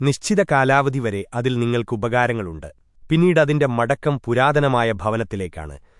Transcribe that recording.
നിശ്ചിത കാലാവധി വരെ അതിൽ നിങ്ങൾക്ക് ഉപകാരങ്ങളുണ്ട്. പിന്നീട് അതിന്റെ മടക്കം പുരാതനമായ ഭവനത്തിലേക്കാണ്.